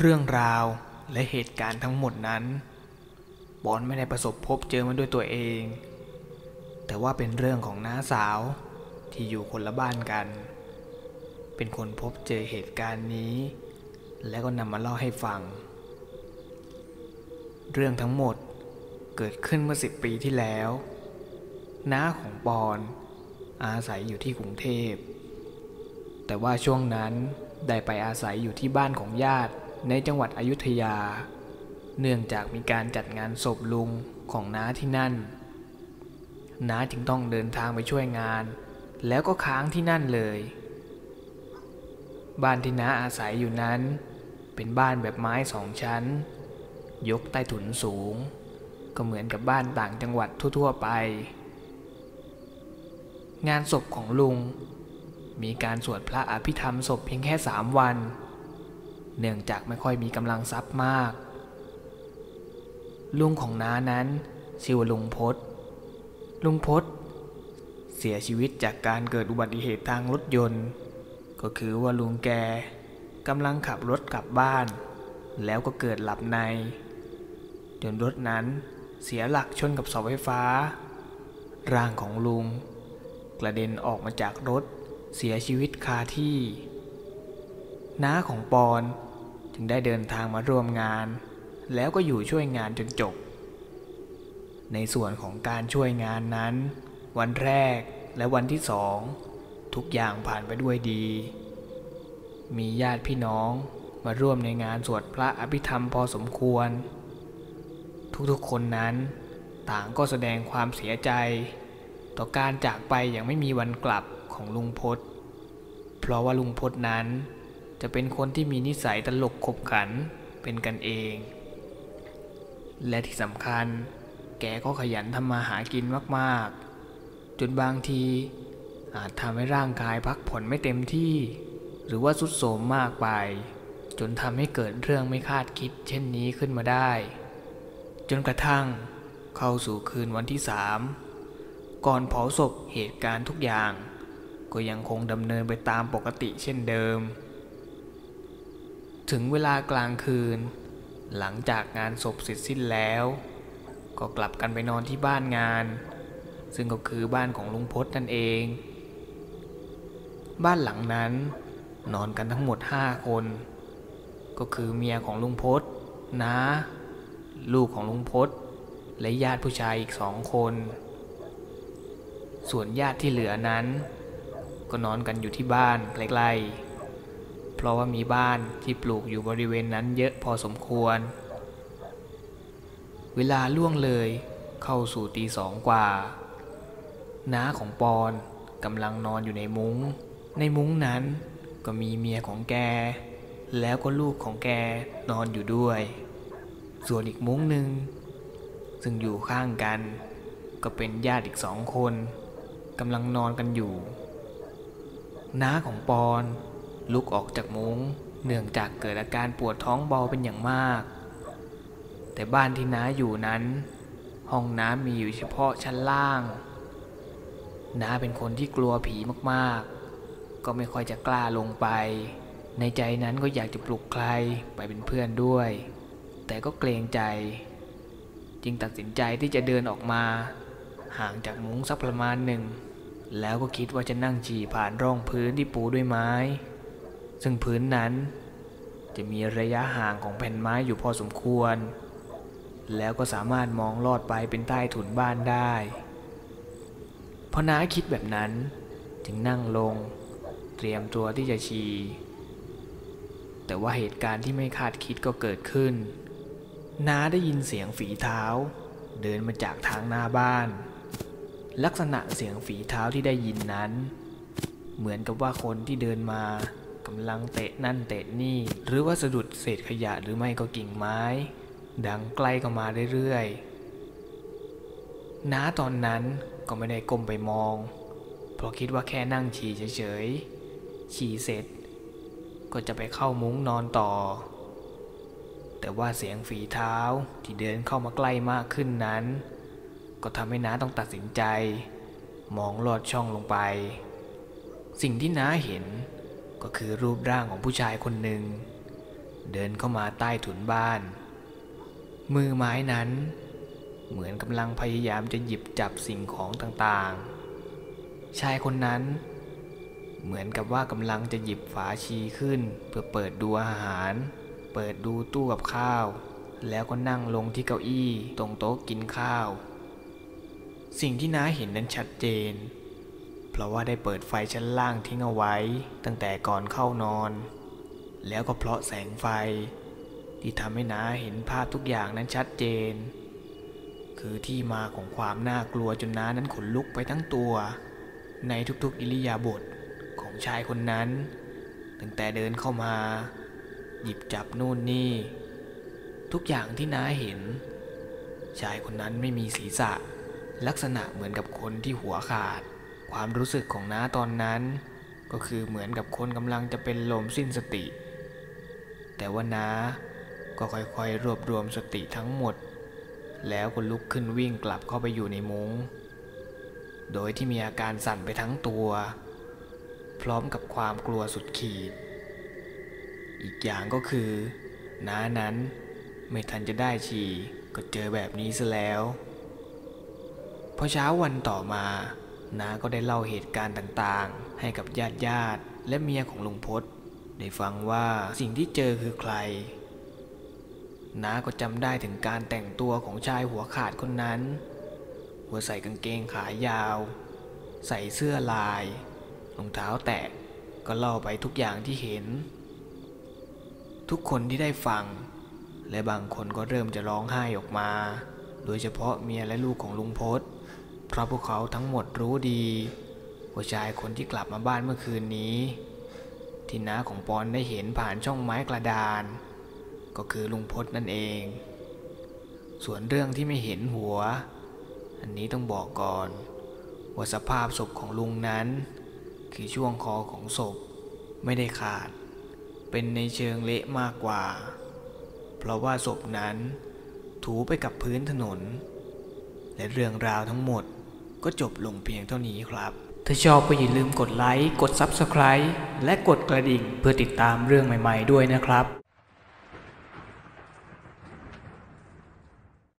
เรื่องราวและเหตุการณ์ทั้งหมดนั้น บอลไม่ได้ประสบพบเจอมันด้วยตัวเอง แต่ว่าเป็นเรื่องของน้าสาวที่อยู่คนละบ้านกัน เป็นคนพบเจอเหตุการณ์นี้ แล้วก็นำมาเล่าให้ฟัง เรื่องทั้งหมดเกิดขึ้นเมื่อสิบปีที่แล้ว น้าของปอนอาศัยอยู่ที่กรุงเทพ แต่ว่าช่วงนั้นได้ไปอาศัยอยู่ที่บ้านของญาติ ในจังหวัดอยุธยา เนื่องจากมีการจัดงานศพลุงของน้าที่นั่น น้าจึงต้องเดินทางไปช่วยงาน แล้วก็ค้างที่นั่นเลย บ้านที่น้าอาศัยอยู่นั้น เป็นบ้านแบบไม้สองชั้น ยกใต้ถุนสูง ก็เหมือนกับบ้านต่างจังหวัดทั่ว ๆ ไป งานศพของลุง มีการสวดพระอภิธรรมศพเพียงแค่สามวัน เนื่องจากไม่ค่อยมีกำลังทรัพย์มาก ลุงของน้านั้นชื่อว่าลุงพศลุงพศเสียชีวิตจากการเกิดอุบัติเหตุทางรถยนต์ ก็คือว่าลุงแกกำลังขับรถกลับบ้าน แล้วก็เกิดหลับใน จนรถนั้นเสียหลักชนกับเสาไฟฟ้า ร่างของลุง กระเด็นออกมาจากรถเสียชีวิตคาที่ น้าของปอน จึงได้เดินทางมาร่วมงาน แล้วก็อยู่ช่วยงานจนจบ ในส่วนของการช่วยงานนั้น วันแรกและวันที่สอง ทุกอย่างผ่านไปด้วยดี มีญาติพี่น้องมาร่วมในงานสวดพระอภิธรรมพอสมควร ทุกๆคนนั้นต่างก็แสดงความเสียใจ ต่อการจากไปอย่างไม่มีวันกลับของลุงพศเพราะว่าลุงพศนั้น จะเป็นคนที่มีนิสัยตลกขบขันเป็นกันเอง และที่สำคัญ แกก็ขยันทำมาหากินมากๆ จนบางที อาจทำให้ร่างกายพักผ่อนไม่เต็มที่ หรือว่าสุดโทรมมากไป จนทำให้เกิดเรื่องไม่คาดคิด เช่นนี้ขึ้นมาได้ จนกระทั่งเข้าสู่คืนวันที่สามก่อนเผาศพเหตุการณ์ทุกอย่าง ก็ยังคงดำเนินไปตามปกติเช่นเดิม ถึงเวลากลางคืน หลังจากงานศพเสร็จสิ้นแล้ว ก็กลับกันไปนอนที่บ้านงาน ซึ่งก็คือบ้านของลุงพศนั่นเอง บ้านหลังนั้น นอนกันทั้งหมดห้าคน ก็คือเมียของลุงพศน้าลูกของลุงพศและญาติผู้ชายอีกสองคน ส่วนญาติที่เหลือนั้น ก็นอนกันอยู่ที่บ้านใกล้ๆ เพราะว่ามีบ้านที่ปลูกอยู่บริเวณนั้นเยอะพอสมควร เวลาล่วงเลยเข้าสู่ตีสองกว่า น้าของปอนกำลังนอนอยู่ในมุง้ง ในมุ้งนั้นก็มีเมียของแก แล้วก็ลูกของแกนอนอยู่ด้วย ส่วนอีกมุ้งหนึ่งซึ่งอยู่ข้างกัน ก็เป็นญาติอีกสองคนกำลังนอนกันอยู่ น้าของปอน ลุกออกจากมุง้งเนื่องจากเกิดอาการปวดท้องเบาเป็นอย่างมาก แต่บ้านที่น้าอยู่นั้น ห้องน้ำมีอยู่เฉพาะชั้นล่างน้าเป็นคนที่กลัวผีมากๆ ก็ไม่ค่อยจะกล้าลงไป ในใจนั้นก็อยากจะปลุกใครไปเป็นเพื่อนด้วย แต่ก็เกรงใจ จึงตัดสินใจที่จะเดินออกมา ห่างจากมุ้งสักประมาณหนึ่ง แล้วก็คิดว่าจะนั่งฉี่ผ่านร่องพื้นที่ปูด้วยไม้ ซึ่งพื้นนั้นจะมีระยะห่างของแผ่นไม้อยู่พอสมควร แล้วก็สามารถมองลอดไปเป็นใต้ถุนบ้านได้พอน้าคิดแบบนั้นจึงนั่งลง เตรียมตัวที่จะฉี่แต่ว่าเหตุการณ์ที่ไม่คาดคิดก็เกิดขึ้น น้าได้ยินเสียงฝีเท้า เดินมาจากทางหน้าบ้าน ลักษณะเสียงฝีเท้าที่ได้ยินนั้น เหมือนกับว่าคนที่เดินมา กำลังเตะนั่นเตะนี่ หรือว่าสะดุดเศษขยะหรือไม่ก็กิ่งไม้ ดังใกล้เข้ามาเรื่อยๆน้าตอนนั้นก็ไม่ได้ก้มไปมอง เพราะคิดว่าแค่นั่งฉี่เฉยๆ ฉี่เสร็จ ก็จะไปเข้ามุ้งนอนต่อ แต่ว่าเสียงฝีเท้าที่เดินเข้ามาใกล้มากขึ้นนั้น ก็ทำให้น้าต้องตัดสินใจ มองลอดช่องลงไป สิ่งที่น้าเห็น ก็คือรูปร่างของผู้ชายคนหนึ่ง เดินเข้ามาใต้ถุนบ้าน มือไม้นั้น เหมือนกำลังพยายามจะหยิบจับสิ่งของต่างๆ ชายคนนั้น เหมือนกับว่ากำลังจะหยิบฝาชีขึ้น เพื่อเปิดดูอาหาร เปิดดูตู้กับข้าว แล้วก็นั่งลงที่เก้าอี้ตรงโต๊ะกินข้าว สิ่งที่น้าเห็นนั้นชัดเจน เพราะว่าได้เปิดไฟชั้นล่างทิ้งเอาไว้ ตั้งแต่ก่อนเข้านอน แล้วก็เพราะแสงไฟ ที่ทำให้น้าเห็นภาพทุกอย่างนั้นชัดเจน คือที่มาของความน่ากลัวจนน้านั้นขนลุกไปทั้งตัว ในทุกๆอิริยาบถของชายคนนั้น ตั้งแต่เดินเข้ามา หยิบจับนู่นนี่ ทุกอย่างที่น้าเห็น ชายคนนั้นไม่มีศีรษะ ลักษณะเหมือนกับคนที่หัวขาด ความรู้สึกของน้าตอนนั้น ก็คือเหมือนกับคนกำลังจะเป็นลมสิ้นสติ แต่ว่าน้าก็ค่อยๆ รวบรวมสติทั้งหมด แล้วก็ลุกขึ้นวิ่งกลับเข้าไปอยู่ในมุง้ง โดยที่มีอาการสั่นไปทั้งตัว พร้อมกับความกลัวสุดขีด อีกอย่างก็คือ น้านั้นไม่ทันจะได้ฉี่ก็เจอแบบนี้ซะแล้ว พอเช้าวันต่อมา น้าก็ได้เล่าเหตุการณ์ต่างๆ ให้กับญาติญาติๆและเมียของลุงพศได้ฟังว่าสิ่งที่เจอคือใครน้าก็จำได้ถึงการแต่งตัวของชายหัวขาดคนนั้น หัวใส่กางเกงขายาว ใส่เสื้อลายรองเท้าแตะก็เล่าไปทุกอย่างที่เห็น ทุกคนที่ได้ฟัง และบางคนก็เริ่มจะร้องไห้ออกมา โดยเฉพาะเมียและลูกของลุงพศ เพราะพวกเขาทั้งหมดรู้ดีว่าชายคนที่กลับมาบ้านเมื่อคืนนี้ ที่น้าของปอนได้เห็นผ่านช่องไม้กระดาน ก็คือลุงพศนั่นเอง ส่วนเรื่องที่ไม่เห็นหัว อันนี้ต้องบอกก่อน ว่าสภาพศพของลุงนั้น คือช่วงคอของศพไม่ได้ขาด เป็นในเชิงเละมากกว่า เพราะว่าศพนั้นถูไปกับพื้นถนน และเรื่องราวทั้งหมด ก็จบลงเพียงเท่านี้ครับ ถ้าชอบก็อย่าลืมกดไลค์ กด Subscribe และกดกระดิ่งเพื่อติดตามเรื่องใหม่ ๆ ด้วยนะครับ